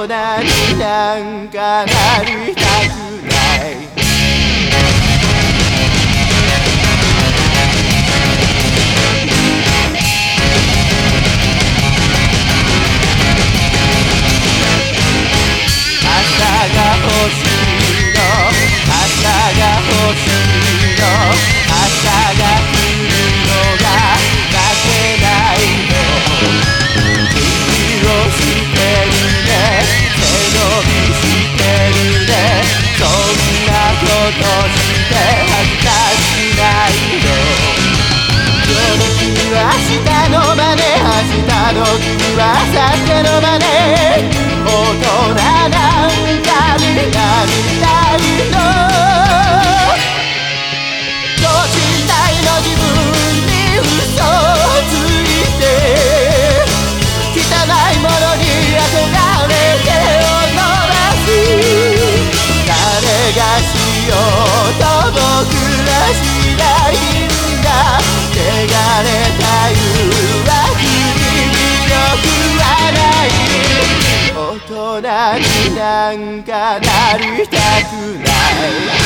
同じなんかなりたいよと僕らしないんだ汚れた夕は君によくはない。大人になんかなりたくない。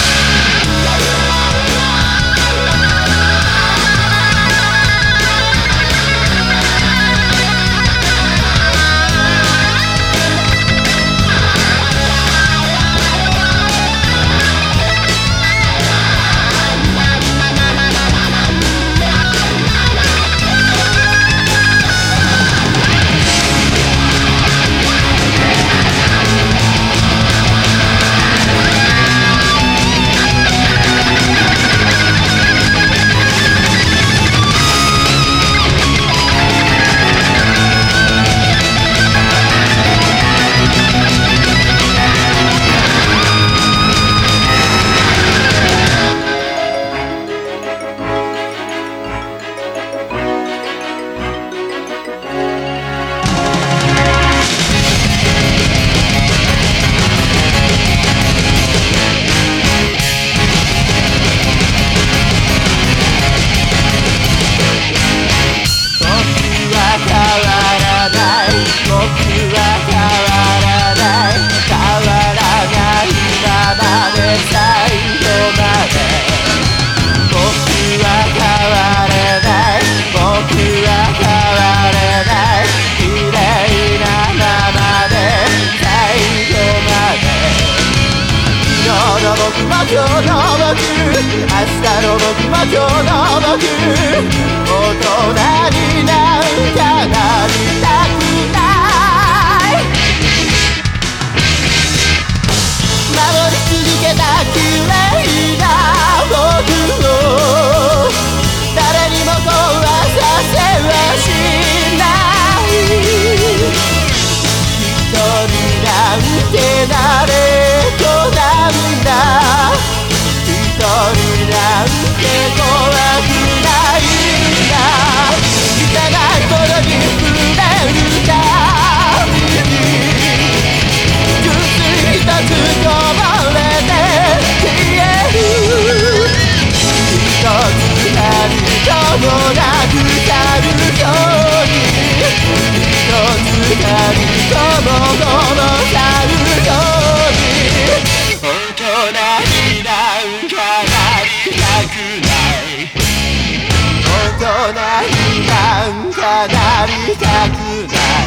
今日の僕大人になんかなりたい。がりたくない。